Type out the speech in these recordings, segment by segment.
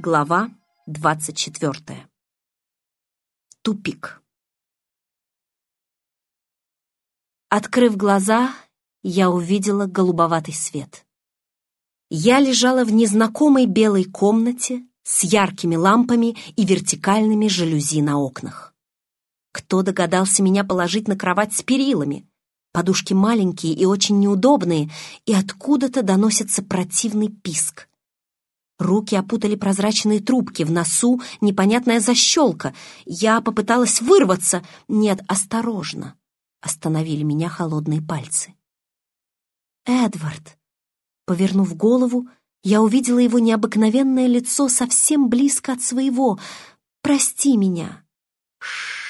Глава 24. Тупик. Открыв глаза, я увидела голубоватый свет. Я лежала в незнакомой белой комнате с яркими лампами и вертикальными жалюзи на окнах. Кто догадался меня положить на кровать с перилами? Подушки маленькие и очень неудобные, и откуда-то доносится противный писк. Руки опутали прозрачные трубки, в носу непонятная защелка. Я попыталась вырваться. Нет, осторожно. Остановили меня холодные пальцы. «Эдвард!» Повернув голову, я увидела его необыкновенное лицо совсем близко от своего. «Прости меня!» «Ш-ш-ш!»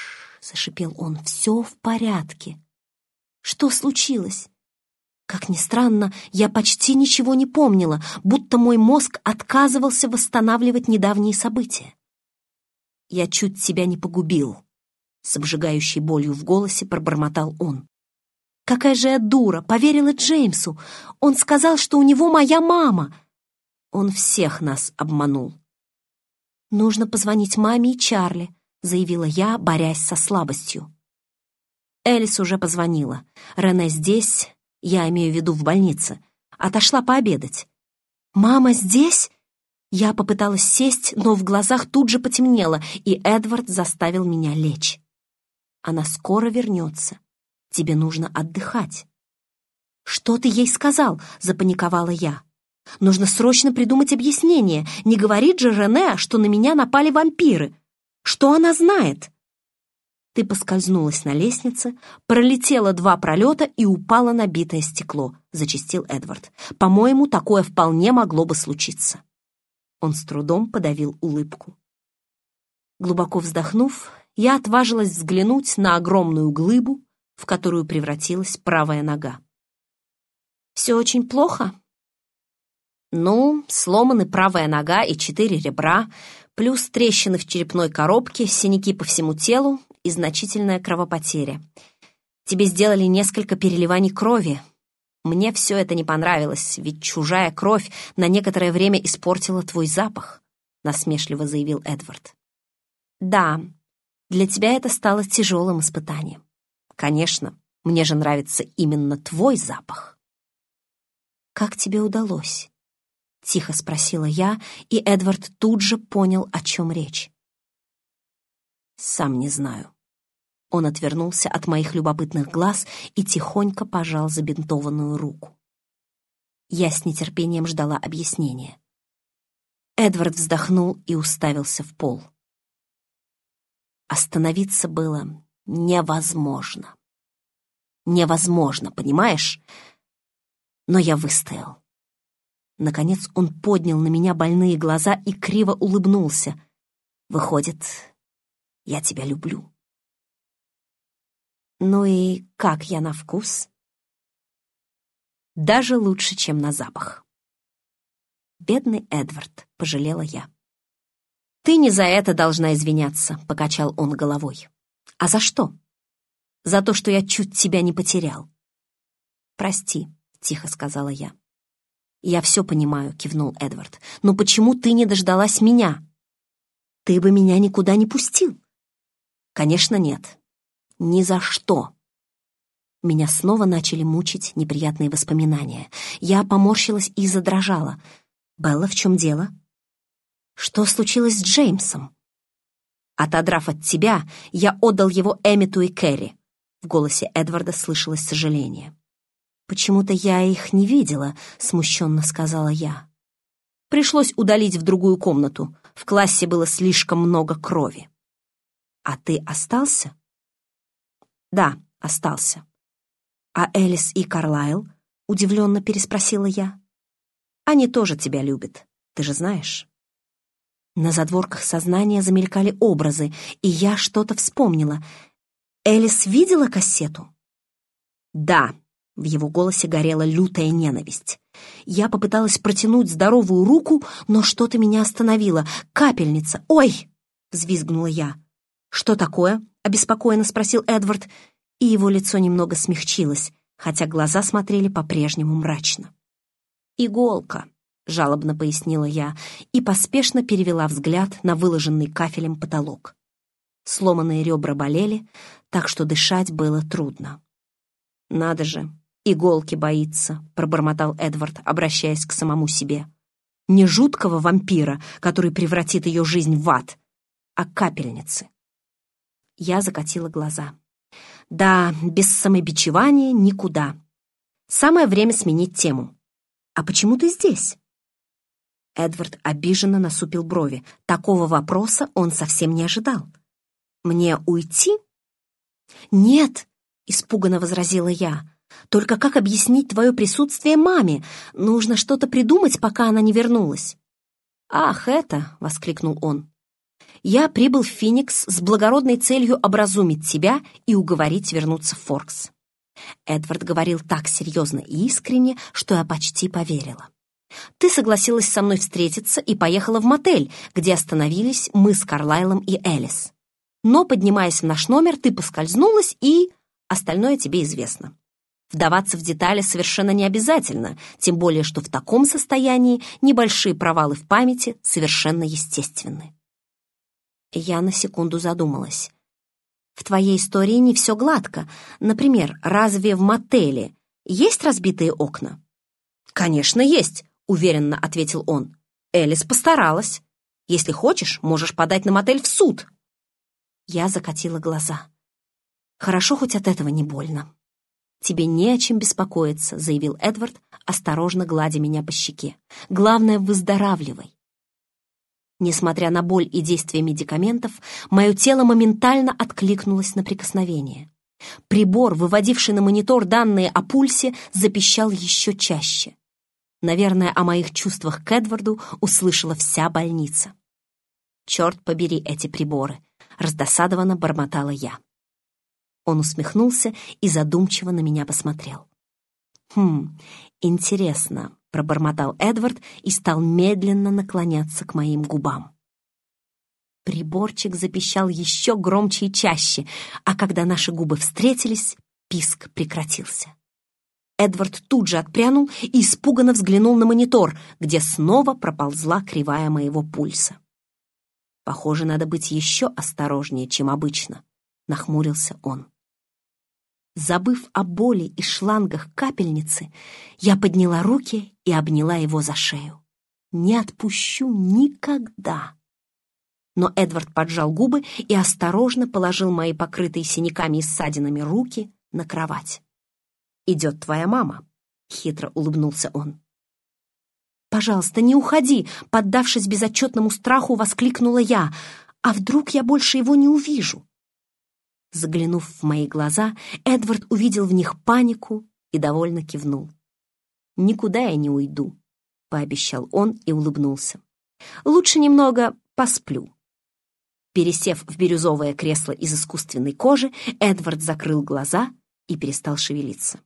зашипел он. «Все в порядке!» «Что случилось?» Как ни странно, я почти ничего не помнила, будто мой мозг отказывался восстанавливать недавние события. «Я чуть тебя не погубил», — с обжигающей болью в голосе пробормотал он. «Какая же я дура! Поверила Джеймсу! Он сказал, что у него моя мама!» Он всех нас обманул. «Нужно позвонить маме и Чарли», — заявила я, борясь со слабостью. Элис уже позвонила. Рене здесь, я имею в виду в больнице, отошла пообедать. «Мама здесь?» Я попыталась сесть, но в глазах тут же потемнело, и Эдвард заставил меня лечь. «Она скоро вернется. Тебе нужно отдыхать». «Что ты ей сказал?» — запаниковала я. «Нужно срочно придумать объяснение. Не говорит же Рене, что на меня напали вампиры. Что она знает?» Ты поскользнулась на лестнице, пролетела два пролета и упала на битое стекло», — зачистил Эдвард. «По-моему, такое вполне могло бы случиться». Он с трудом подавил улыбку. Глубоко вздохнув, я отважилась взглянуть на огромную глыбу, в которую превратилась правая нога. «Все очень плохо?» «Ну, сломаны правая нога и четыре ребра, плюс трещины в черепной коробке, синяки по всему телу и значительная кровопотеря. Тебе сделали несколько переливаний крови. Мне все это не понравилось, ведь чужая кровь на некоторое время испортила твой запах», — насмешливо заявил Эдвард. «Да, для тебя это стало тяжелым испытанием. Конечно, мне же нравится именно твой запах». «Как тебе удалось?» — тихо спросила я, и Эдвард тут же понял, о чем речь. «Сам не знаю». Он отвернулся от моих любопытных глаз и тихонько пожал забинтованную руку. Я с нетерпением ждала объяснения. Эдвард вздохнул и уставился в пол. Остановиться было невозможно. Невозможно, понимаешь? Но я выстоял. Наконец он поднял на меня больные глаза и криво улыбнулся. Выходит, я тебя люблю. Ну и как я на вкус? Даже лучше, чем на запах. Бедный Эдвард, пожалела я. «Ты не за это должна извиняться», — покачал он головой. «А за что?» «За то, что я чуть тебя не потерял». «Прости», — тихо сказала я. «Я все понимаю», — кивнул Эдвард. «Но почему ты не дождалась меня? Ты бы меня никуда не пустил». «Конечно, нет. Ни за что». Меня снова начали мучить неприятные воспоминания. Я поморщилась и задрожала. «Белла, в чем дело?» «Что случилось с Джеймсом?» «Отодрав от тебя, я отдал его Эмиту и Кэрри». В голосе Эдварда слышалось сожаление. «Почему-то я их не видела», — смущенно сказала я. Пришлось удалить в другую комнату. В классе было слишком много крови. «А ты остался?» «Да, остался». «А Элис и Карлайл?» — удивленно переспросила я. «Они тоже тебя любят, ты же знаешь». На задворках сознания замелькали образы, и я что-то вспомнила. Элис видела кассету? «Да», в его голосе горела лютая ненависть. Я попыталась протянуть здоровую руку, но что-то меня остановило. «Капельница! Ой!» — взвизгнула я. «Что такое?» — обеспокоенно спросил Эдвард, и его лицо немного смягчилось, хотя глаза смотрели по-прежнему мрачно. «Иголка», — жалобно пояснила я и поспешно перевела взгляд на выложенный кафелем потолок. Сломанные ребра болели, так что дышать было трудно. «Надо же, иголки боится», — пробормотал Эдвард, обращаясь к самому себе. «Не жуткого вампира, который превратит ее жизнь в ад, а капельницы». Я закатила глаза. «Да, без самобичевания никуда. Самое время сменить тему. А почему ты здесь?» Эдвард обиженно насупил брови. Такого вопроса он совсем не ожидал. «Мне уйти?» «Нет», — испуганно возразила я. «Только как объяснить твое присутствие маме? Нужно что-то придумать, пока она не вернулась». «Ах, это!» — воскликнул он. «Я прибыл в Феникс с благородной целью образумить тебя и уговорить вернуться в Форкс». Эдвард говорил так серьезно и искренне, что я почти поверила. Ты согласилась со мной встретиться и поехала в мотель, где остановились мы с Карлайлом и Элис. Но, поднимаясь в наш номер, ты поскользнулась и... Остальное тебе известно. Вдаваться в детали совершенно не обязательно, тем более, что в таком состоянии небольшие провалы в памяти совершенно естественны. Я на секунду задумалась. В твоей истории не все гладко. Например, разве в мотеле есть разбитые окна? Конечно, есть уверенно ответил он. Элис постаралась. Если хочешь, можешь подать на мотель в суд. Я закатила глаза. Хорошо, хоть от этого не больно. «Тебе не о чем беспокоиться», — заявил Эдвард, осторожно гладя меня по щеке. «Главное, выздоравливай». Несмотря на боль и действие медикаментов, мое тело моментально откликнулось на прикосновение. Прибор, выводивший на монитор данные о пульсе, запищал еще чаще. Наверное, о моих чувствах к Эдварду услышала вся больница. «Черт побери эти приборы!» — раздосадованно бормотала я. Он усмехнулся и задумчиво на меня посмотрел. «Хм, интересно», — пробормотал Эдвард и стал медленно наклоняться к моим губам. Приборчик запищал еще громче и чаще, а когда наши губы встретились, писк прекратился. Эдвард тут же отпрянул и испуганно взглянул на монитор, где снова проползла кривая моего пульса. «Похоже, надо быть еще осторожнее, чем обычно», — нахмурился он. Забыв о боли и шлангах капельницы, я подняла руки и обняла его за шею. «Не отпущу никогда!» Но Эдвард поджал губы и осторожно положил мои покрытые синяками и ссадинами руки на кровать идет твоя мама», — хитро улыбнулся он. «Пожалуйста, не уходи!» — поддавшись безотчетному страху, воскликнула я. «А вдруг я больше его не увижу?» Заглянув в мои глаза, Эдвард увидел в них панику и довольно кивнул. «Никуда я не уйду», — пообещал он и улыбнулся. «Лучше немного посплю». Пересев в бирюзовое кресло из искусственной кожи, Эдвард закрыл глаза и перестал шевелиться.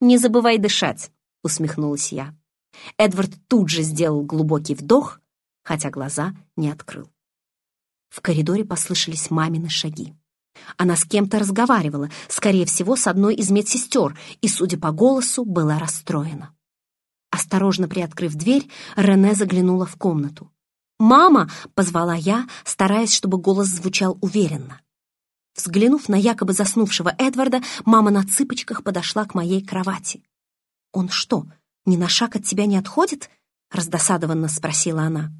«Не забывай дышать», — усмехнулась я. Эдвард тут же сделал глубокий вдох, хотя глаза не открыл. В коридоре послышались мамины шаги. Она с кем-то разговаривала, скорее всего, с одной из медсестер, и, судя по голосу, была расстроена. Осторожно приоткрыв дверь, Рене заглянула в комнату. «Мама!» — позвала я, стараясь, чтобы голос звучал уверенно. Взглянув на якобы заснувшего Эдварда, мама на цыпочках подошла к моей кровати. «Он что, ни на шаг от тебя не отходит?» — раздосадованно спросила она.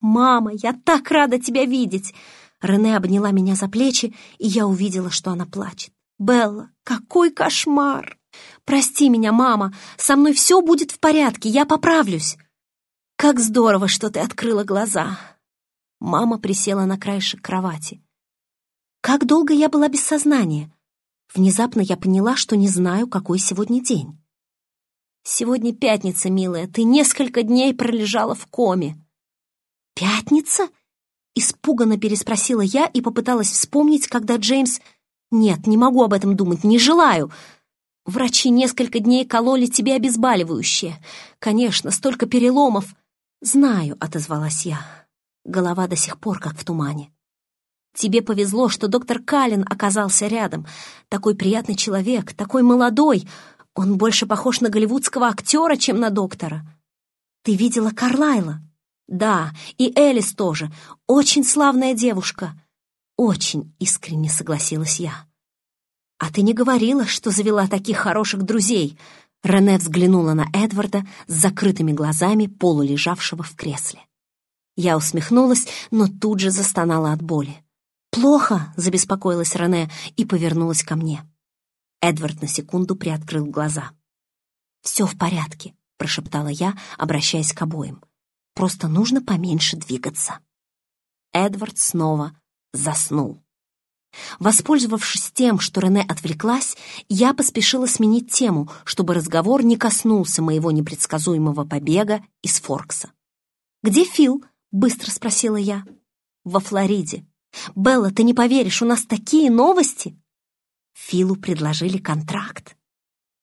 «Мама, я так рада тебя видеть!» Рене обняла меня за плечи, и я увидела, что она плачет. «Белла, какой кошмар! Прости меня, мама, со мной все будет в порядке, я поправлюсь!» «Как здорово, что ты открыла глаза!» Мама присела на краешек кровати. Как долго я была без сознания? Внезапно я поняла, что не знаю, какой сегодня день. «Сегодня пятница, милая, ты несколько дней пролежала в коме». «Пятница?» — испуганно переспросила я и попыталась вспомнить, когда Джеймс... «Нет, не могу об этом думать, не желаю. Врачи несколько дней кололи тебе обезболивающее. Конечно, столько переломов». «Знаю», — отозвалась я. Голова до сих пор как в тумане. Тебе повезло, что доктор Каллен оказался рядом. Такой приятный человек, такой молодой. Он больше похож на голливудского актера, чем на доктора. Ты видела Карлайла? Да, и Элис тоже. Очень славная девушка. Очень искренне согласилась я. А ты не говорила, что завела таких хороших друзей? Рене взглянула на Эдварда с закрытыми глазами, полулежавшего в кресле. Я усмехнулась, но тут же застонала от боли. «Плохо!» — забеспокоилась Рене и повернулась ко мне. Эдвард на секунду приоткрыл глаза. «Все в порядке», — прошептала я, обращаясь к обоим. «Просто нужно поменьше двигаться». Эдвард снова заснул. Воспользовавшись тем, что Рене отвлеклась, я поспешила сменить тему, чтобы разговор не коснулся моего непредсказуемого побега из Форкса. «Где Фил?» — быстро спросила я. «Во Флориде. Белла, ты не поверишь, у нас такие новости!» Филу предложили контракт.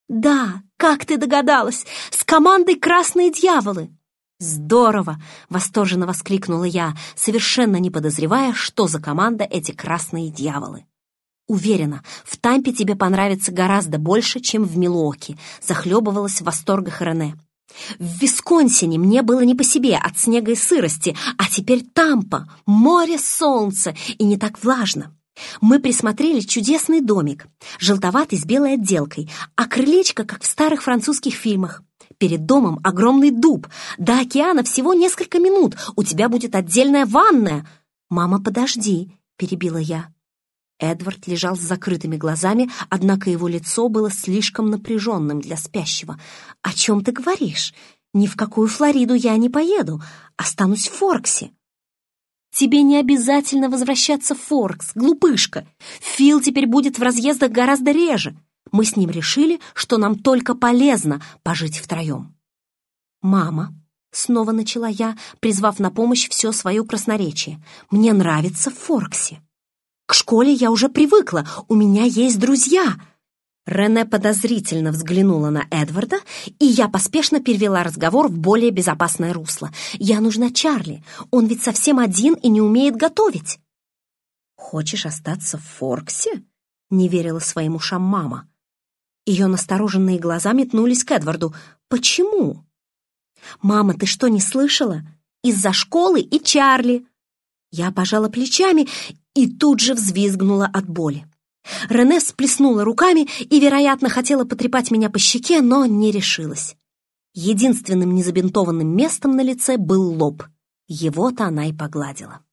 «Да, как ты догадалась, с командой «Красные дьяволы». «Здорово!» — восторженно воскликнула я, совершенно не подозревая, что за команда эти «Красные дьяволы». «Уверена, в Тампе тебе понравится гораздо больше, чем в Милуоке», — захлебывалась в восторгах Рене. «В Висконсине мне было не по себе от снега и сырости, а теперь Тампа, море, солнце и не так влажно. Мы присмотрели чудесный домик, желтоватый с белой отделкой, а крылечко, как в старых французских фильмах. Перед домом огромный дуб. До океана всего несколько минут. У тебя будет отдельная ванная. «Мама, подожди», — перебила я. Эдвард лежал с закрытыми глазами, однако его лицо было слишком напряженным для спящего. «О чем ты говоришь? Ни в какую Флориду я не поеду. Останусь в Форксе». «Тебе не обязательно возвращаться в Форкс, глупышка. Фил теперь будет в разъездах гораздо реже мы с ним решили, что нам только полезно пожить втроем. «Мама», — снова начала я, призвав на помощь все свое красноречие, «мне нравится в Форксе. К школе я уже привыкла, у меня есть друзья». Рене подозрительно взглянула на Эдварда, и я поспешно перевела разговор в более безопасное русло. «Я нужна Чарли, он ведь совсем один и не умеет готовить». «Хочешь остаться в Форксе?» — не верила своим ушам мама. Ее настороженные глаза метнулись к Эдварду. «Почему?» «Мама, ты что, не слышала? Из-за школы и Чарли!» Я пожала плечами и тут же взвизгнула от боли. Рене сплеснула руками и, вероятно, хотела потрепать меня по щеке, но не решилась. Единственным незабинтованным местом на лице был лоб. Его-то она и погладила.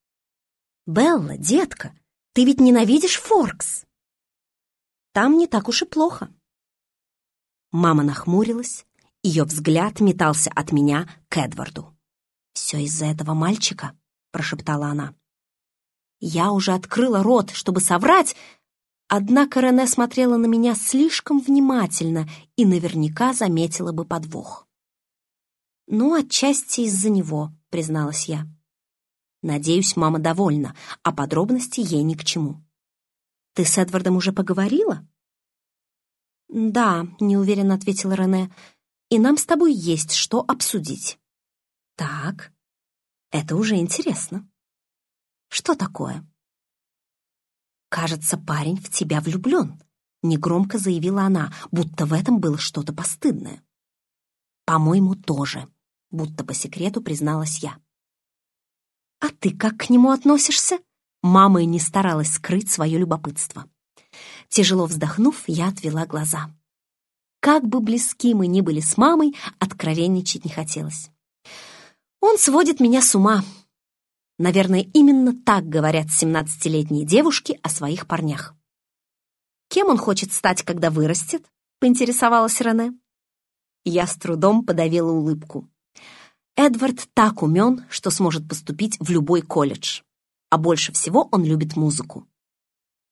«Белла, детка, ты ведь ненавидишь Форкс?» «Там не так уж и плохо», Мама нахмурилась, ее взгляд метался от меня к Эдварду. «Все из-за этого мальчика», — прошептала она. Я уже открыла рот, чтобы соврать, однако Рене смотрела на меня слишком внимательно и наверняка заметила бы подвох. «Ну, отчасти из-за него», — призналась я. Надеюсь, мама довольна, а подробности ей ни к чему. «Ты с Эдвардом уже поговорила?» «Да», — неуверенно ответила Рене, — «и нам с тобой есть что обсудить». «Так, это уже интересно. Что такое?» «Кажется, парень в тебя влюблен», — негромко заявила она, будто в этом было что-то постыдное. «По-моему, тоже», — будто по секрету призналась я. «А ты как к нему относишься?» Мама и не старалась скрыть свое любопытство. Тяжело вздохнув, я отвела глаза. Как бы близки мы ни были с мамой, откровенничать не хотелось. Он сводит меня с ума. Наверное, именно так говорят семнадцатилетние девушки о своих парнях. «Кем он хочет стать, когда вырастет?» — поинтересовалась Рене. Я с трудом подавила улыбку. Эдвард так умен, что сможет поступить в любой колледж. А больше всего он любит музыку.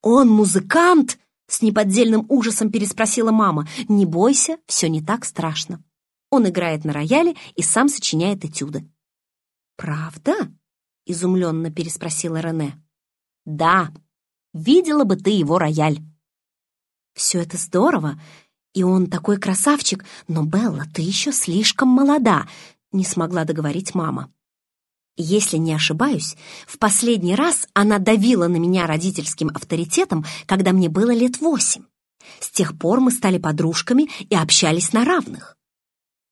«Он музыкант!» — с неподдельным ужасом переспросила мама. «Не бойся, все не так страшно. Он играет на рояле и сам сочиняет этюды». «Правда?» — изумленно переспросила Рене. «Да, видела бы ты его рояль». «Все это здорово, и он такой красавчик, но, Белла, ты еще слишком молода», — не смогла договорить мама. Если не ошибаюсь, в последний раз она давила на меня родительским авторитетом, когда мне было лет восемь. С тех пор мы стали подружками и общались на равных.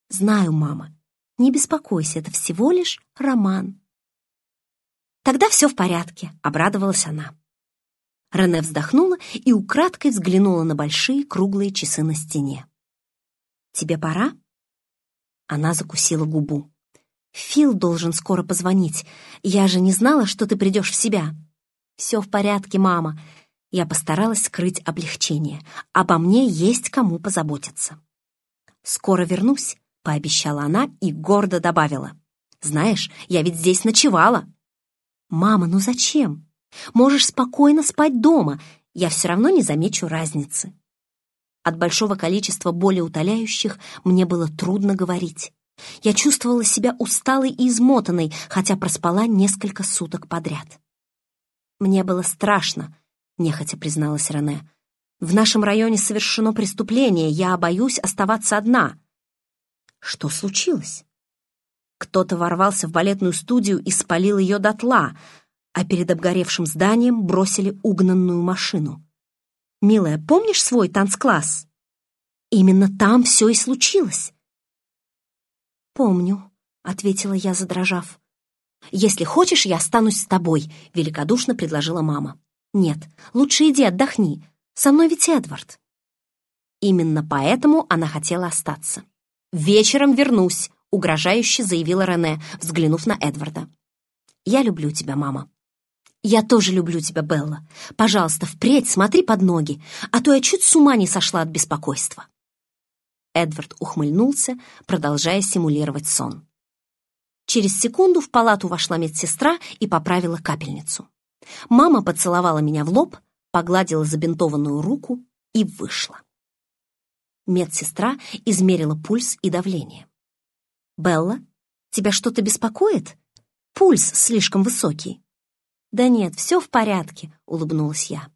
Знаю, мама, Не беспокойся, это всего лишь роман». «Тогда все в порядке», — обрадовалась она. Рене вздохнула и украдкой взглянула на большие круглые часы на стене. «Тебе пора?» Она закусила губу. «Фил должен скоро позвонить. Я же не знала, что ты придешь в себя». «Все в порядке, мама». Я постаралась скрыть облегчение. Обо мне есть кому позаботиться. «Скоро вернусь», — пообещала она и гордо добавила. «Знаешь, я ведь здесь ночевала». «Мама, ну зачем? Можешь спокойно спать дома, я все равно не замечу разницы». От большого количества болеутоляющих мне было трудно говорить. Я чувствовала себя усталой и измотанной, хотя проспала несколько суток подряд. «Мне было страшно», — нехотя призналась Рене. «В нашем районе совершено преступление, я боюсь оставаться одна». «Что случилось?» Кто-то ворвался в балетную студию и спалил ее дотла, а перед обгоревшим зданием бросили угнанную машину. «Милая, помнишь свой танцкласс?» «Именно там все и случилось». «Помню», — ответила я, задрожав. «Если хочешь, я останусь с тобой», — великодушно предложила мама. «Нет, лучше иди отдохни. Со мной ведь Эдвард». Именно поэтому она хотела остаться. «Вечером вернусь», — угрожающе заявила Рене, взглянув на Эдварда. «Я люблю тебя, мама». «Я тоже люблю тебя, Белла. Пожалуйста, впредь смотри под ноги, а то я чуть с ума не сошла от беспокойства». Эдвард ухмыльнулся, продолжая симулировать сон. Через секунду в палату вошла медсестра и поправила капельницу. Мама поцеловала меня в лоб, погладила забинтованную руку и вышла. Медсестра измерила пульс и давление. «Белла, тебя что-то беспокоит? Пульс слишком высокий». «Да нет, все в порядке», — улыбнулась я.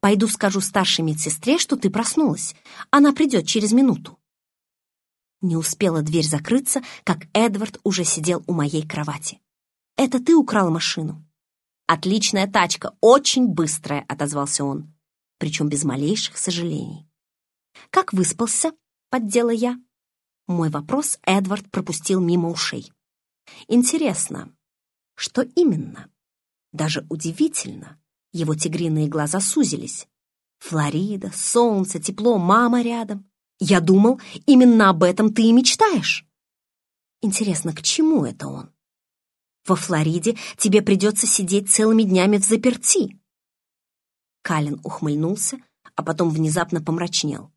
«Пойду скажу старшей медсестре, что ты проснулась. Она придет через минуту». Не успела дверь закрыться, как Эдвард уже сидел у моей кровати. «Это ты украл машину?» «Отличная тачка, очень быстрая», — отозвался он, причем без малейших сожалений. «Как выспался?» — поддела я. Мой вопрос Эдвард пропустил мимо ушей. «Интересно, что именно?» Даже удивительно, его тигриные глаза сузились. «Флорида, солнце, тепло, мама рядом. Я думал, именно об этом ты и мечтаешь». Интересно, к чему это он? Во Флориде тебе придется сидеть целыми днями в заперти. Калин ухмыльнулся, а потом внезапно помрачнел.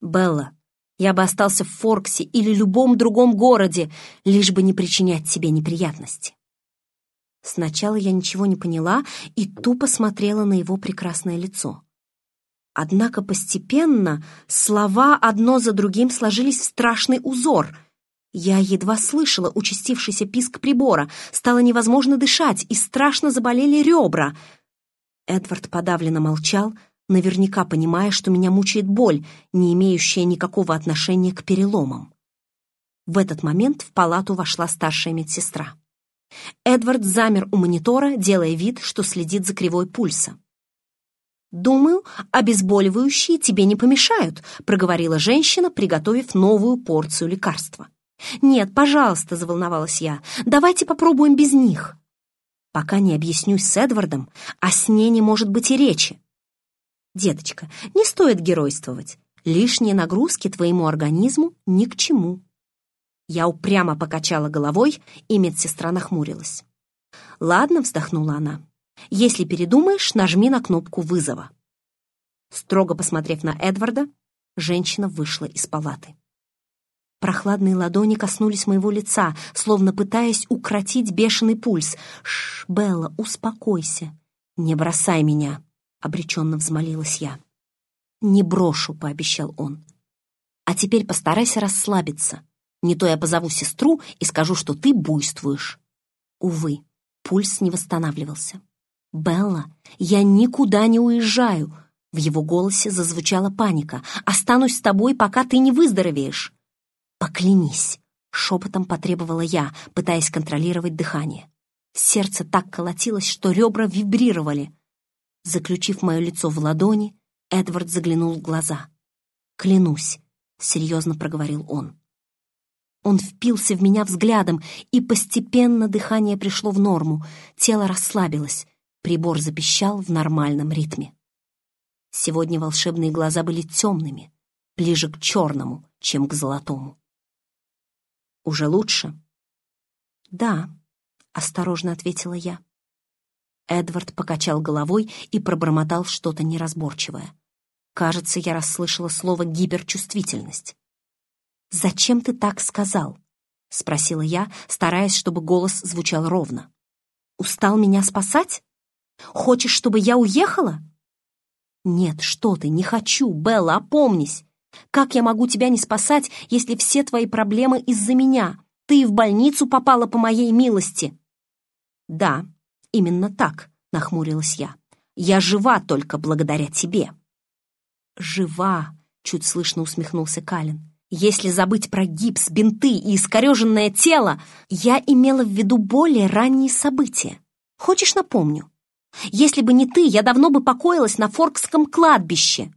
«Белла, я бы остался в Форксе или любом другом городе, лишь бы не причинять себе неприятности». Сначала я ничего не поняла и тупо смотрела на его прекрасное лицо. Однако постепенно слова одно за другим сложились в страшный узор. Я едва слышала участившийся писк прибора, стало невозможно дышать, и страшно заболели ребра. Эдвард подавленно молчал, наверняка понимая, что меня мучает боль, не имеющая никакого отношения к переломам. В этот момент в палату вошла старшая медсестра. Эдвард замер у монитора, делая вид, что следит за кривой пульса. «Думаю, обезболивающие тебе не помешают», проговорила женщина, приготовив новую порцию лекарства. «Нет, пожалуйста», — заволновалась я, «давайте попробуем без них». «Пока не объяснюсь с Эдвардом, о сне не может быть и речи». «Деточка, не стоит геройствовать. Лишние нагрузки твоему организму ни к чему». Я упрямо покачала головой, и медсестра нахмурилась. «Ладно», — вздохнула она. «Если передумаешь, нажми на кнопку вызова». Строго посмотрев на Эдварда, женщина вышла из палаты. Прохладные ладони коснулись моего лица, словно пытаясь укротить бешеный пульс. «Шш, Белла, успокойся. Не бросай меня», — обреченно взмолилась я. «Не брошу», — пообещал он. «А теперь постарайся расслабиться. Не то я позову сестру и скажу, что ты буйствуешь». Увы, пульс не восстанавливался. «Белла, я никуда не уезжаю!» В его голосе зазвучала паника. «Останусь с тобой, пока ты не выздоровеешь!» «Поклянись!» — шепотом потребовала я, пытаясь контролировать дыхание. Сердце так колотилось, что ребра вибрировали. Заключив мое лицо в ладони, Эдвард заглянул в глаза. «Клянусь!» — серьезно проговорил он. Он впился в меня взглядом, и постепенно дыхание пришло в норму, тело расслабилось, прибор запищал в нормальном ритме. Сегодня волшебные глаза были темными, ближе к черному, чем к золотому. «Уже лучше?» «Да», — осторожно ответила я. Эдвард покачал головой и пробормотал что-то неразборчивое. Кажется, я расслышала слово «гиперчувствительность». «Зачем ты так сказал?» — спросила я, стараясь, чтобы голос звучал ровно. «Устал меня спасать? Хочешь, чтобы я уехала?» «Нет, что ты, не хочу, Белла, опомнись! Как я могу тебя не спасать, если все твои проблемы из-за меня? Ты в больницу попала по моей милости!» «Да, именно так», — нахмурилась я. «Я жива только благодаря тебе». «Жива», — чуть слышно усмехнулся Калин. «Если забыть про гипс, бинты и искореженное тело, я имела в виду более ранние события. Хочешь, напомню? Если бы не ты, я давно бы покоилась на Форкском кладбище».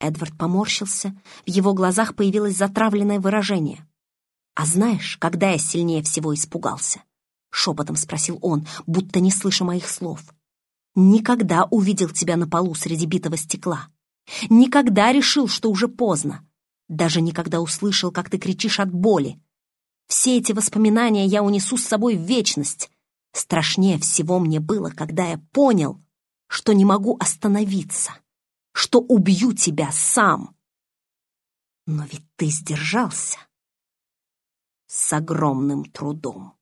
Эдвард поморщился, в его глазах появилось затравленное выражение. «А знаешь, когда я сильнее всего испугался?» — шепотом спросил он, будто не слыша моих слов. «Никогда увидел тебя на полу среди битого стекла. Никогда решил, что уже поздно. Даже никогда услышал, как ты кричишь от боли. Все эти воспоминания я унесу с собой в вечность. Страшнее всего мне было, когда я понял, что не могу остановиться, что убью тебя сам. Но ведь ты сдержался с огромным трудом.